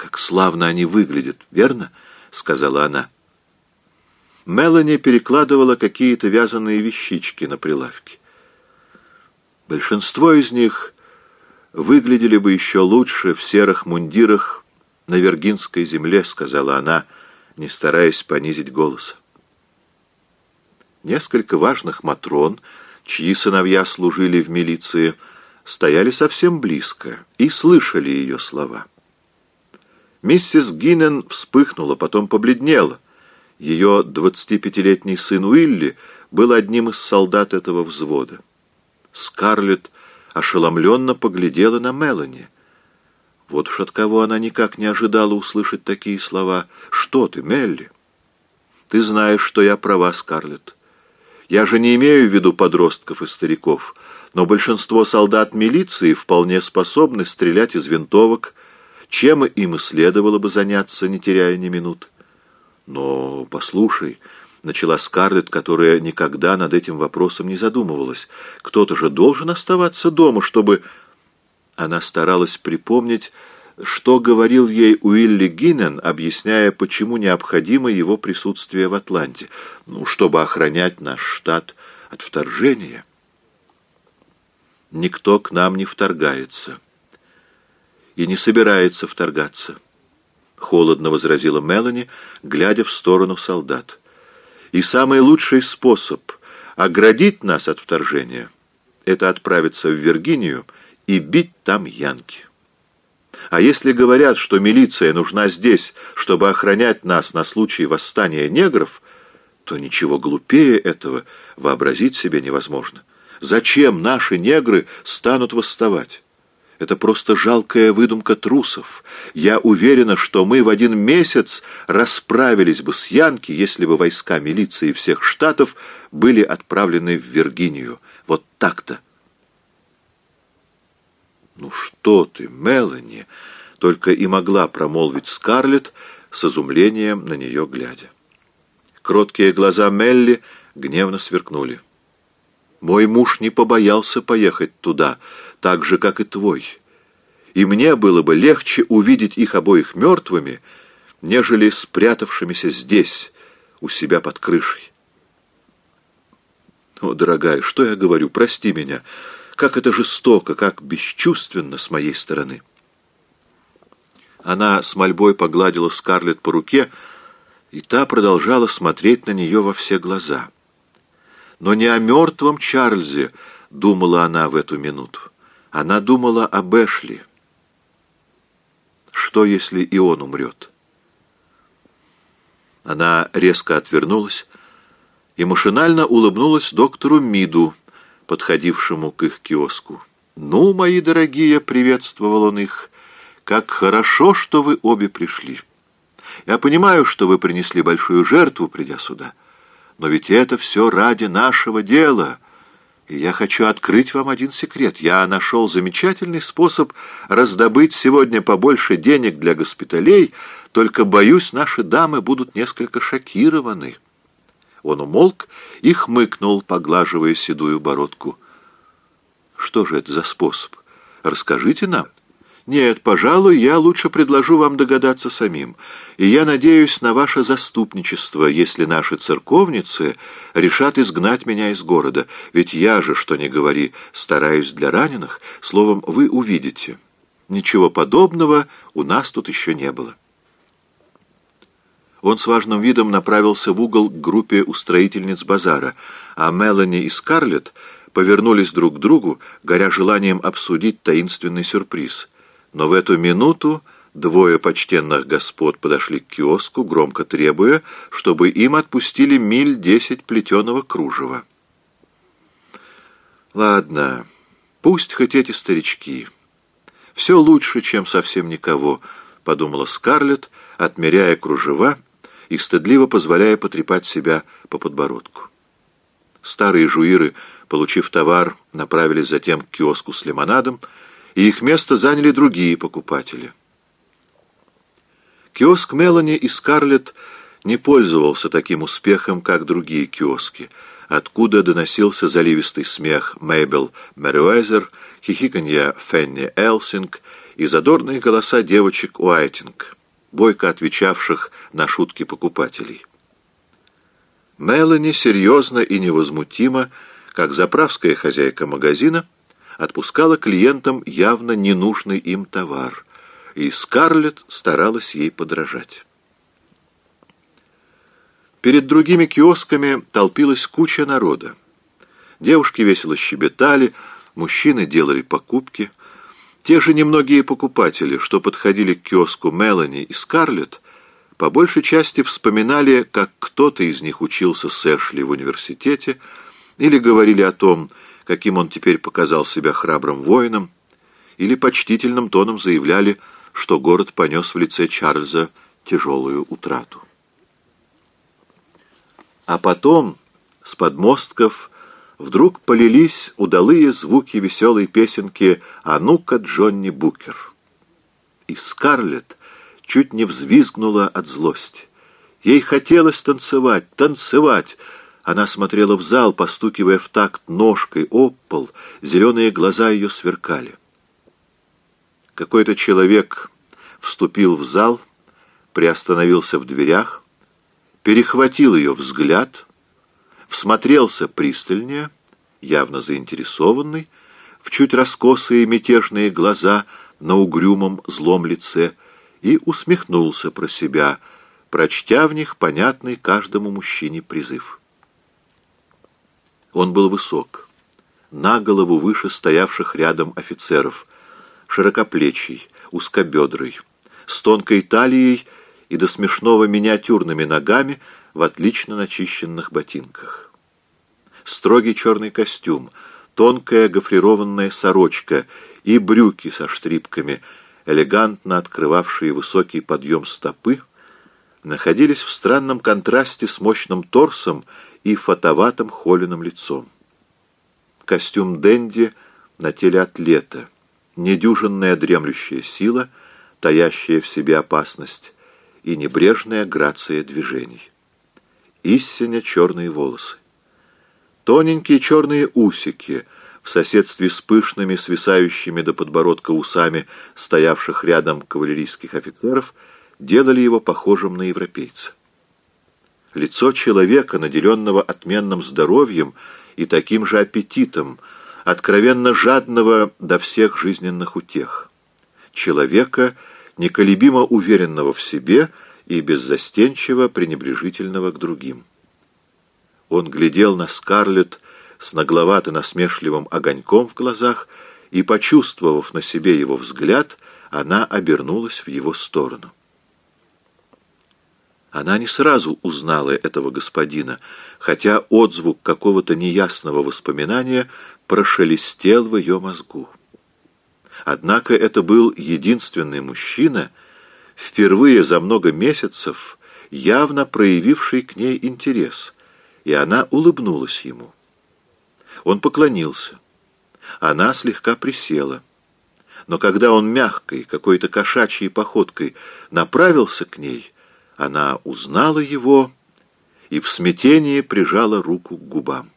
«Как славно они выглядят, верно?» — сказала она. Мелани перекладывала какие-то вязаные вещички на прилавке. Большинство из них выглядели бы еще лучше в серых мундирах на Вергинской земле, сказала она, не стараясь понизить голос. Несколько важных матрон, чьи сыновья служили в милиции, стояли совсем близко и слышали ее слова. Миссис Гиннен вспыхнула, потом побледнела. Ее двадцатипятилетний сын Уилли был одним из солдат этого взвода. Скарлетт ошеломленно поглядела на Мелани. Вот уж от кого она никак не ожидала услышать такие слова. «Что ты, Мелли?» «Ты знаешь, что я права, Скарлетт. Я же не имею в виду подростков и стариков, но большинство солдат милиции вполне способны стрелять из винтовок, чем им и следовало бы заняться, не теряя ни минут. Но, послушай, — начала Скарлетт, которая никогда над этим вопросом не задумывалась, — кто-то же должен оставаться дома, чтобы... Она старалась припомнить, что говорил ей Уилли Гиннен, объясняя, почему необходимо его присутствие в Атланте, ну, чтобы охранять наш штат от вторжения. Никто к нам не вторгается и не собирается вторгаться, — холодно возразила Мелани, глядя в сторону солдат. И самый лучший способ оградить нас от вторжения — это отправиться в Виргинию и бить там янки. А если говорят, что милиция нужна здесь, чтобы охранять нас на случай восстания негров, то ничего глупее этого вообразить себе невозможно. Зачем наши негры станут восставать? Это просто жалкая выдумка трусов. Я уверена, что мы в один месяц расправились бы с Янки, если бы войска милиции всех штатов были отправлены в Виргинию. Вот так-то. «Ну что ты, Мелани!» — только и могла промолвить Скарлетт с изумлением на нее глядя. Кроткие глаза Мелли гневно сверкнули. «Мой муж не побоялся поехать туда, так же, как и твой. И мне было бы легче увидеть их обоих мертвыми, нежели спрятавшимися здесь, у себя под крышей. О, дорогая, что я говорю, прости меня». Как это жестоко, как бесчувственно с моей стороны. Она с мольбой погладила Скарлетт по руке, и та продолжала смотреть на нее во все глаза. Но не о мертвом Чарльзе думала она в эту минуту. Она думала об Эшли. Что, если и он умрет? Она резко отвернулась и машинально улыбнулась доктору Миду, подходившему к их киоску. «Ну, мои дорогие», — приветствовал он их, — «как хорошо, что вы обе пришли. Я понимаю, что вы принесли большую жертву, придя сюда, но ведь это все ради нашего дела». Я хочу открыть вам один секрет. Я нашел замечательный способ раздобыть сегодня побольше денег для госпиталей, только, боюсь, наши дамы будут несколько шокированы». Он умолк и хмыкнул, поглаживая седую бородку. «Что же это за способ? Расскажите нам». «Нет, пожалуй, я лучше предложу вам догадаться самим, и я надеюсь на ваше заступничество, если наши церковницы решат изгнать меня из города, ведь я же, что ни говори, стараюсь для раненых, словом, вы увидите. Ничего подобного у нас тут еще не было». Он с важным видом направился в угол к группе устроительниц базара, а Мелани и Скарлетт повернулись друг к другу, горя желанием обсудить таинственный сюрприз. Но в эту минуту двое почтенных господ подошли к киоску, громко требуя, чтобы им отпустили миль десять плетеного кружева. «Ладно, пусть хоть эти старички. Все лучше, чем совсем никого», — подумала Скарлетт, отмеряя кружева, — и стыдливо позволяя потрепать себя по подбородку. Старые жуиры, получив товар, направились затем к киоску с лимонадом, и их место заняли другие покупатели. Киоск Мелани и Скарлетт не пользовался таким успехом, как другие киоски, откуда доносился заливистый смех Мейбел Мерюэзер, хихиканье Фенни Элсинг и задорные голоса девочек Уайтинг, бойко отвечавших на шутки покупателей. Мелани серьезно и невозмутимо, как заправская хозяйка магазина, отпускала клиентам явно ненужный им товар, и Скарлетт старалась ей подражать. Перед другими киосками толпилась куча народа. Девушки весело щебетали, мужчины делали покупки. Те же немногие покупатели, что подходили к киоску Мелани и Скарлетт, по большей части вспоминали, как кто-то из них учился с Эшли в университете, или говорили о том, каким он теперь показал себя храбрым воином, или почтительным тоном заявляли, что город понес в лице Чарльза тяжелую утрату. А потом с подмостков вдруг полились удалые звуки веселой песенки «А ну-ка, Джонни Букер». И Скарлетт чуть не взвизгнула от злости. Ей хотелось танцевать, танцевать. Она смотрела в зал, постукивая в такт ножкой об пол, зеленые глаза ее сверкали. Какой-то человек вступил в зал, приостановился в дверях, перехватил ее взгляд, всмотрелся пристальнее, явно заинтересованный, в чуть раскосые мятежные глаза на угрюмом злом лице и усмехнулся про себя, прочтя в них понятный каждому мужчине призыв. Он был высок, на голову выше стоявших рядом офицеров, широкоплечий, узкобедрый, с тонкой талией и до смешного миниатюрными ногами в отлично начищенных ботинках. Строгий черный костюм, тонкая гофрированная сорочка и брюки со штрипками, элегантно открывавшие высокий подъем стопы, находились в странном контрасте с мощным торсом и фотоватым холеным лицом. Костюм Дэнди на теле атлета, недюжинная дремлющая сила, таящая в себе опасность, и небрежная грация движений. Истинно черные волосы. Тоненькие черные усики в соседстве с пышными, свисающими до подбородка усами стоявших рядом кавалерийских офицеров, делали его похожим на европейца. Лицо человека, наделенного отменным здоровьем и таким же аппетитом, откровенно жадного до всех жизненных утех. Человека — неколебимо уверенного в себе и беззастенчиво пренебрежительного к другим. Он глядел на Скарлетт с нагловато-насмешливым огоньком в глазах, и, почувствовав на себе его взгляд, она обернулась в его сторону. Она не сразу узнала этого господина, хотя отзвук какого-то неясного воспоминания прошелестел в ее мозгу. Однако это был единственный мужчина, впервые за много месяцев явно проявивший к ней интерес, и она улыбнулась ему. Он поклонился. Она слегка присела. Но когда он мягкой, какой-то кошачьей походкой направился к ней, она узнала его и в смятении прижала руку к губам.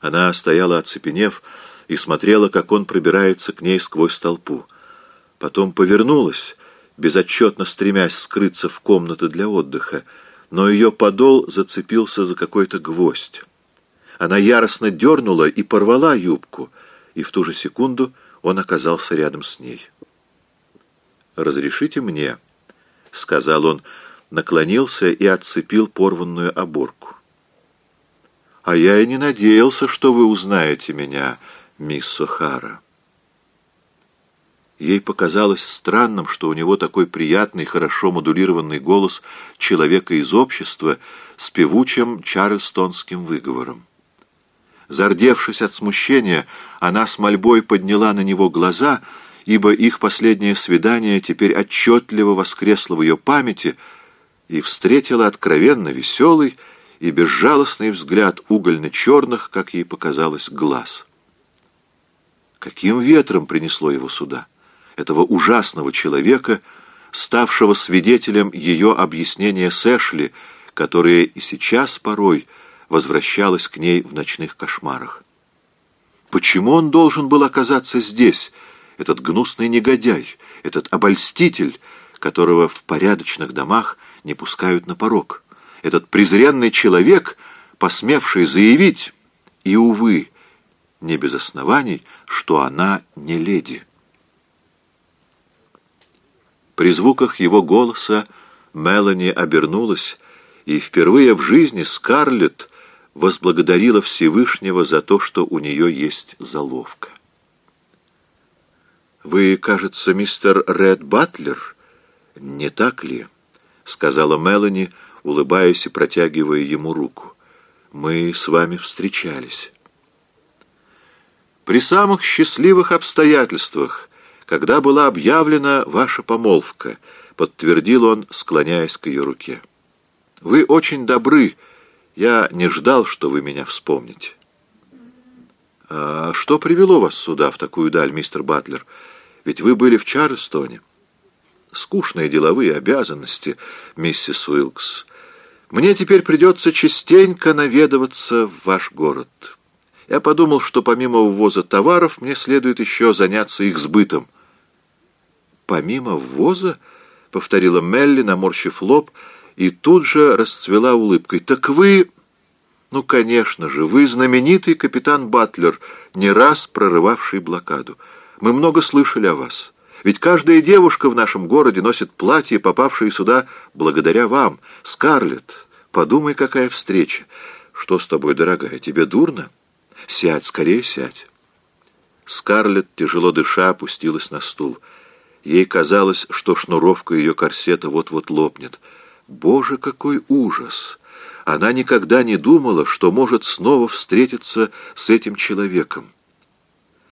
Она стояла оцепенев, и смотрела, как он пробирается к ней сквозь толпу. Потом повернулась, безотчетно стремясь скрыться в комнаты для отдыха, но ее подол зацепился за какой-то гвоздь. Она яростно дернула и порвала юбку, и в ту же секунду он оказался рядом с ней. «Разрешите мне», — сказал он, наклонился и отцепил порванную оборку. «А я и не надеялся, что вы узнаете меня», мисс Сухара. Ей показалось странным, что у него такой приятный, хорошо модулированный голос человека из общества с певучим чарльстонским выговором. Зардевшись от смущения, она с мольбой подняла на него глаза, ибо их последнее свидание теперь отчетливо воскресло в ее памяти и встретила откровенно веселый и безжалостный взгляд угольно-черных, как ей показалось, глаз. Каким ветром принесло его сюда? Этого ужасного человека, ставшего свидетелем ее объяснения с Эшли, которое и сейчас порой возвращалось к ней в ночных кошмарах. Почему он должен был оказаться здесь, этот гнусный негодяй, этот обольститель, которого в порядочных домах не пускают на порог? Этот презренный человек, посмевший заявить, и, увы, не без оснований, что она не леди. При звуках его голоса Мелани обернулась, и впервые в жизни Скарлетт возблагодарила Всевышнего за то, что у нее есть заловка. «Вы, кажется, мистер Ред Батлер, не так ли?» — сказала Мелани, улыбаясь и протягивая ему руку. «Мы с вами встречались». «При самых счастливых обстоятельствах, когда была объявлена ваша помолвка», — подтвердил он, склоняясь к ее руке. «Вы очень добры, — я не ждал, что вы меня вспомните. А что привело вас сюда, в такую даль, мистер Батлер? Ведь вы были в Чарльстоне. Скучные деловые обязанности, миссис Уилкс. Мне теперь придется частенько наведываться в ваш город. Я подумал, что помимо ввоза товаров мне следует еще заняться их сбытом. «Помимо ввоза?» — повторила Мелли, наморщив лоб — и тут же расцвела улыбкой. «Так вы...» «Ну, конечно же, вы знаменитый капитан Батлер, не раз прорывавший блокаду. Мы много слышали о вас. Ведь каждая девушка в нашем городе носит платье, попавшее сюда благодаря вам. Скарлетт, подумай, какая встреча. Что с тобой, дорогая, тебе дурно? Сядь, скорее сядь». Скарлетт, тяжело дыша, опустилась на стул. Ей казалось, что шнуровка ее корсета вот-вот лопнет — Боже, какой ужас! Она никогда не думала, что может снова встретиться с этим человеком.